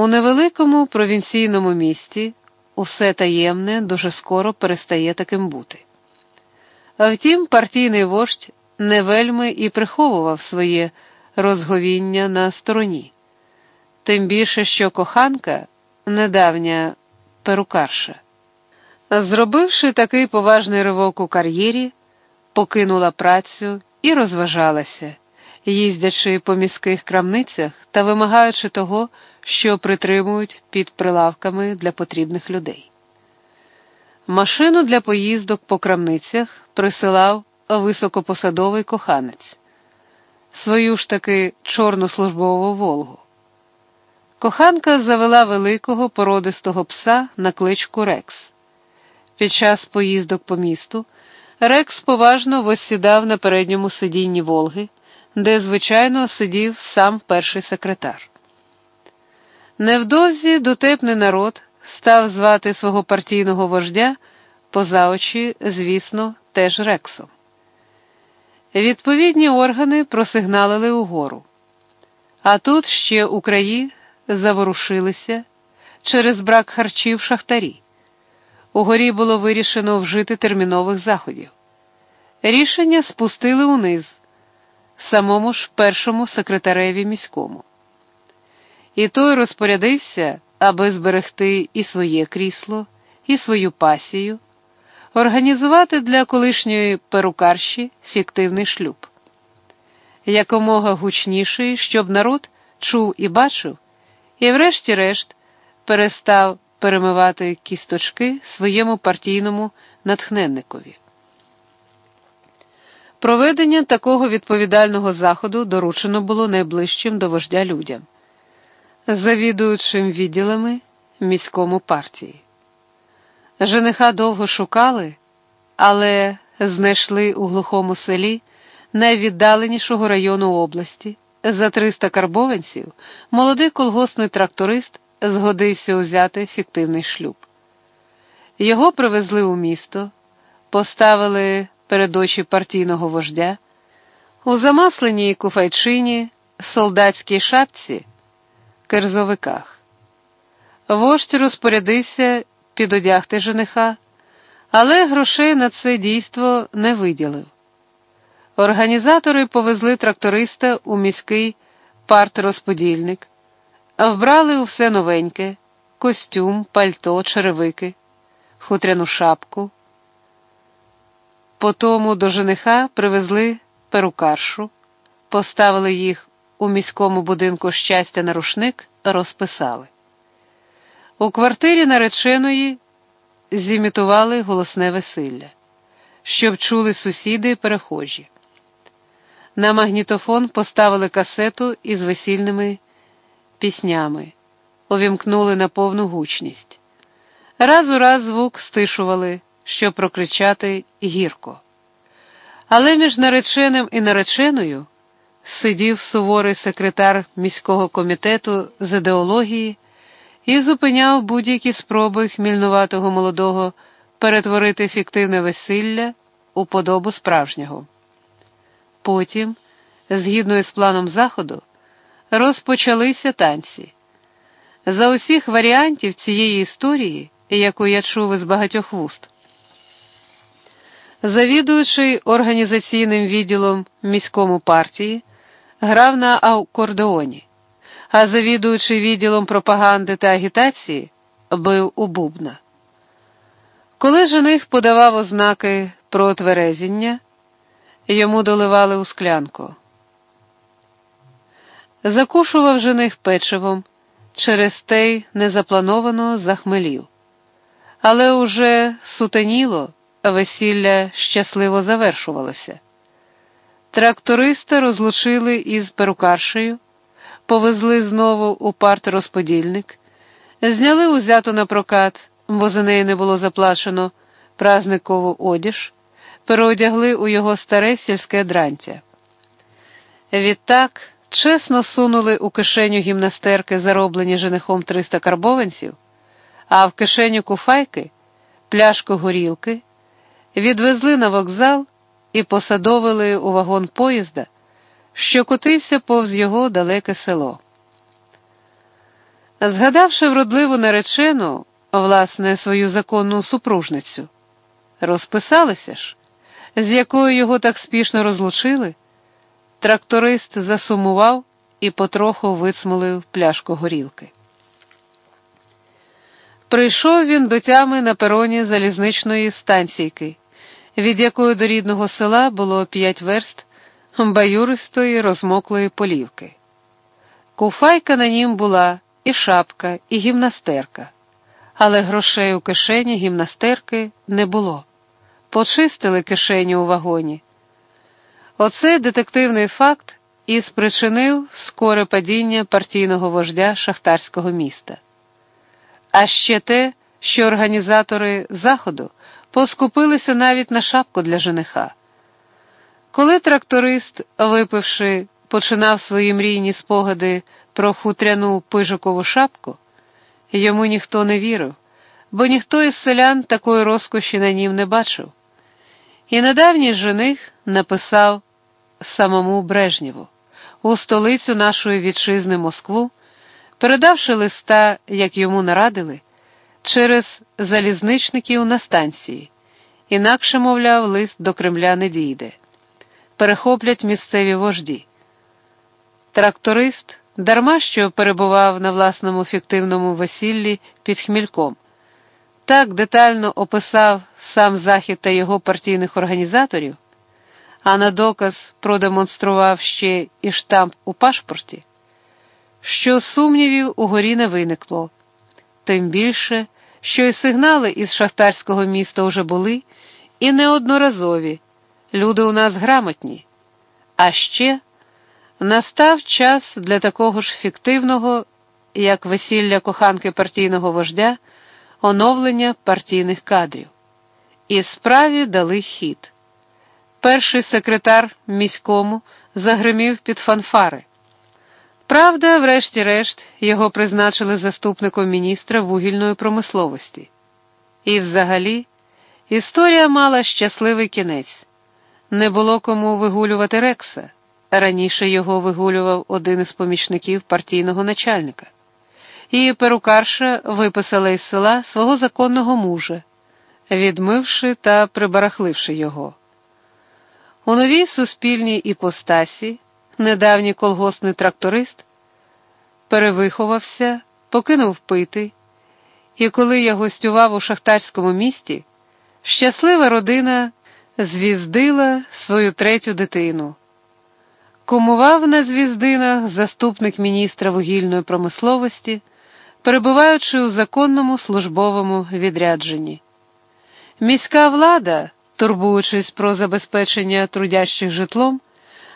У невеликому провінційному місті усе таємне дуже скоро перестає таким бути. А втім, партійний вождь не вельми і приховував своє розговіння на стороні, тим більше, що коханка, недавня перукарша, зробивши такий поважний ривок у кар'єрі, покинула працю і розважалася, їздячи по міських крамницях та вимагаючи того, що притримують під прилавками для потрібних людей. Машину для поїздок по крамницях присилав високопосадовий коханець, свою ж таки чорну службову Волгу. Коханка завела великого породистого пса на кличку Рекс. Під час поїздок по місту Рекс поважно воссідав на передньому сидінні Волги, де, звичайно, сидів сам перший секретар. Невдовзі дотепний народ став звати свого партійного вождя поза очі, звісно, теж Рексом. Відповідні органи просигналили угору. А тут ще у краї заворушилися через брак харчів шахтарі. Угорі було вирішено вжити термінових заходів. Рішення спустили униз, самому ж першому секретареві міському. І той розпорядився, аби зберегти і своє крісло, і свою пасію, організувати для колишньої перукарші фіктивний шлюб. Якомога гучніший, щоб народ чув і бачив, і, врешті-решт, перестав перемивати кісточки своєму партійному натхненникові. Проведення такого відповідального заходу доручено було найближчим до вождя людям, завідуючим відділами міському партії. Жениха довго шукали, але знайшли у глухому селі найвіддаленішого району області. За 300 карбованців молодий колгоспний тракторист згодився узяти фіктивний шлюб. Його привезли у місто, поставили перед очі партійного вождя, у замасленій куфайчині, солдатській шапці, керзовиках. Вождь розпорядився підодягти жениха, але грошей на це дійство не виділив. Організатори повезли тракториста у міський партрозподільник, вбрали у все новеньке костюм, пальто, черевики, хутряну шапку. Потому до жениха привезли перукаршу, поставили їх у міському будинку щастя на рушник, розписали. У квартирі нареченої зімітували голосне весілля, щоб чули сусіди і перехожі. На магнітофон поставили касету із весільними піснями, увімкнули на повну гучність. Раз у раз звук стишували, щоб прокричати гірко. Але між нареченим і нареченою сидів суворий секретар міського комітету з ідеології і зупиняв будь-які спроби хмільнуватого молодого перетворити фіктивне весілля у подобу справжнього. Потім, згідно із планом заходу, розпочалися танці. За усіх варіантів цієї історії, яку я чув із багатьох вуст, завідуючий організаційним відділом міському партії, грав на акордеоні, а завідуючий відділом пропаганди та агітації бив у бубна. Коли жених подавав ознаки про тверезіння, йому доливали у склянку. Закушував жених печивом, через те й незаплановано захмелів. Але уже сутеніло, весілля щасливо завершувалося. Тракториста розлучили із перукаршею, повезли знову у парт-розподільник, зняли узято на прокат, бо за неї не було заплачено празникову одіж переодягли у його старе сільське дрантя. Відтак чесно сунули у кишеню гімнастерки, зароблені женихом 300 карбованців, а в кишеню куфайки пляшку горілки, відвезли на вокзал і посадовили у вагон поїзда, що котився повз його далеке село. Згадавши вродливу наречену, власне, свою законну супружницю, розписалися ж, з якою його так спішно розлучили, тракторист засумував і потроху вицмолив пляшку горілки. Прийшов він до тями на пероні залізничної станційки, від якої до рідного села було п'ять верст баюристої розмоклої полівки. Куфайка на нім була і шапка, і гімнастерка, але грошей у кишені гімнастерки не було. Почистили кишеню у вагоні. Оцей детективний факт і спричинив скоре падіння партійного вождя шахтарського міста. А ще те, що організатори заходу поскупилися навіть на шапку для жениха. Коли тракторист, випивши, починав свої мрійні спогади про хутряну пижикову шапку, йому ніхто не вірив, бо ніхто із селян такої розкоші на нім не бачив. І недавній жених написав самому Брежнєву у столицю нашої вітчизни Москву, передавши листа, як йому нарадили, через залізничників на станції, інакше, мовляв, лист до Кремля не дійде. Перехоплять місцеві вожді. Тракторист дарма що перебував на власному фіктивному весіллі під хмільком, так детально описав сам захід та його партійних організаторів, а на доказ продемонстрував ще і штамп у пашпорті, що сумнівів угорі не виникло, тим більше, що і сигнали із шахтарського міста вже були, і неодноразові. Люди у нас грамотні. А ще настав час для такого ж фіктивного, як весілля коханки партійного вождя, оновлення партійних кадрів. І справі дали хід. Перший секретар міському загримів під фанфари. Правда, врешті-решт, його призначили заступником міністра вугільної промисловості. І, взагалі, історія мала щасливий кінець. Не було кому вигулювати Рекса. Раніше його вигулював один із помічників партійного начальника. І перукарша виписала із села свого законного мужа, відмивши та прибарахливши його. У новій суспільній іпостасі недавній колгоспний тракторист перевиховався, покинув пити, і коли я гостював у шахтарському місті, щаслива родина звіздила свою третю дитину. Кумував на звіздинах заступник міністра вугільної промисловості, перебуваючи у законному службовому відрядженні. Міська влада, турбуючись про забезпечення трудящих житлом,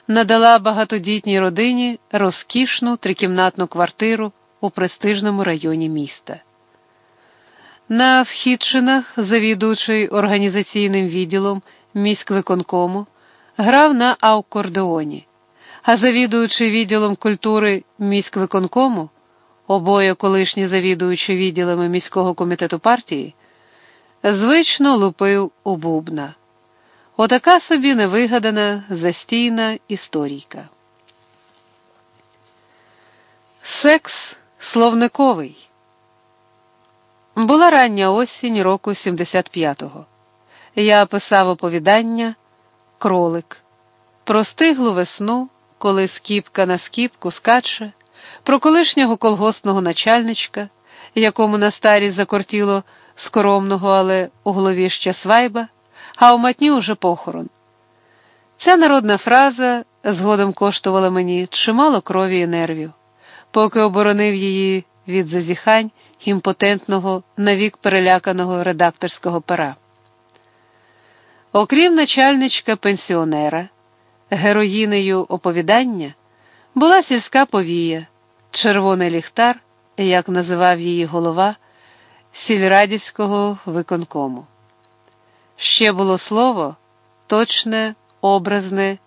надала багатодітній родині розкішну трикімнатну квартиру у престижному районі міста. На вхідчинах, завідуючий організаційним відділом міськвиконкому, грав на аукордеоні, а завідуючий відділом культури міськвиконкому, обоє колишні завідуючі відділами міського комітету партії, звично лупив у бубна. Отака собі невигадана застійна історійка. Секс словниковий. Була рання осінь року 75-го. Я писав оповідання Кролик, про стиглу весну, коли скіпка на скіпку скаче, про колишнього колгоспного начальничка, якому на старість закортіло скоромного, але у голові ще свайба а у матні уже похорон. Ця народна фраза згодом коштувала мені чимало крові і нервів, поки оборонив її від зазіхань імпотентного, навік переляканого редакторського пера. Окрім начальничка пенсіонера, героїнею оповідання була сільська повія, червоний ліхтар, як називав її голова сільрадівського виконкому. Ще було слово точне, образне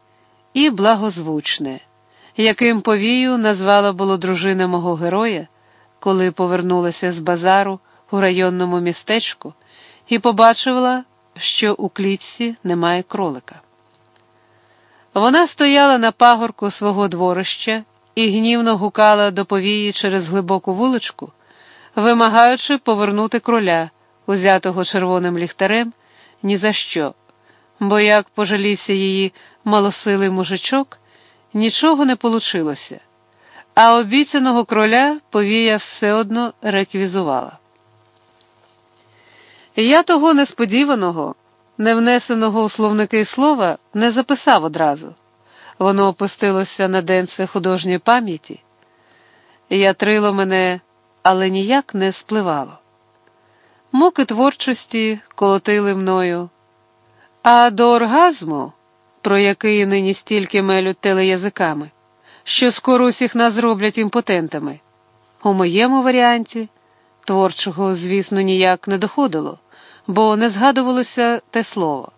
і благозвучне, яким повію назвала було дружина мого героя, коли повернулася з базару у районному містечку і побачила, що у клітці немає кролика. Вона стояла на пагорку свого дворища і гнівно гукала до повії через глибоку вуличку, вимагаючи повернути кроля, узятого червоним ліхтарем, ні за що, бо як пожалівся її малосилий мужичок, нічого не получилося, а обіцяного кроля повія все одно реквізувала. Я того несподіваного, не внесеного у словники слова, не записав одразу. Воно опустилося на денце художньої пам'яті. Ятрило мене, але ніяк не спливало. Муки творчості колотили мною, а до оргазму, про який нині стільки мелють телеязиками, що скоро усіх нас зроблять імпотентами. У моєму варіанті творчого, звісно, ніяк не доходило, бо не згадувалося те слово.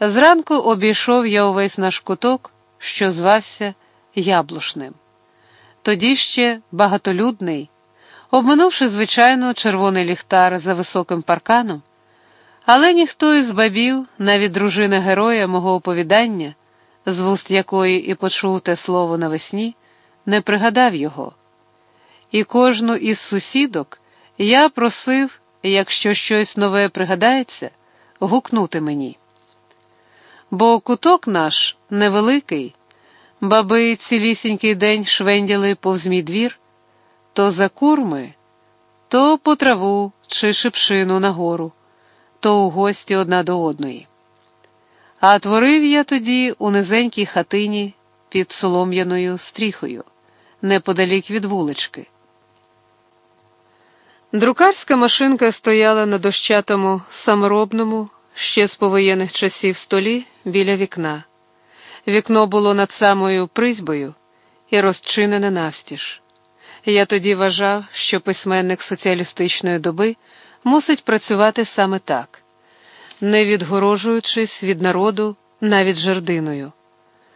Зранку обійшов я увесь наш куток, що звався Яблушним. Тоді ще багатолюдний, обминувши, звичайно, червоний ліхтар за високим парканом, але ніхто із бабів, навіть дружина героя мого оповідання, з вуст якої і почув те слово навесні, не пригадав його. І кожну із сусідок я просив, якщо щось нове пригадається, гукнути мені бо куток наш невеликий, баби цілісінький день швендяли повз мій двір, то за курми, то по траву чи шипшину нагору, то у гості одна до одної. А творив я тоді у низенькій хатині під солом'яною стріхою, неподалік від вулички. Друкарська машинка стояла на дощатому саморобному ще з повоєнних часів столі біля вікна. Вікно було над самою призьбою і розчинене навстіж. Я тоді вважав, що письменник соціалістичної доби мусить працювати саме так, не відгорожуючись від народу навіть жердиною.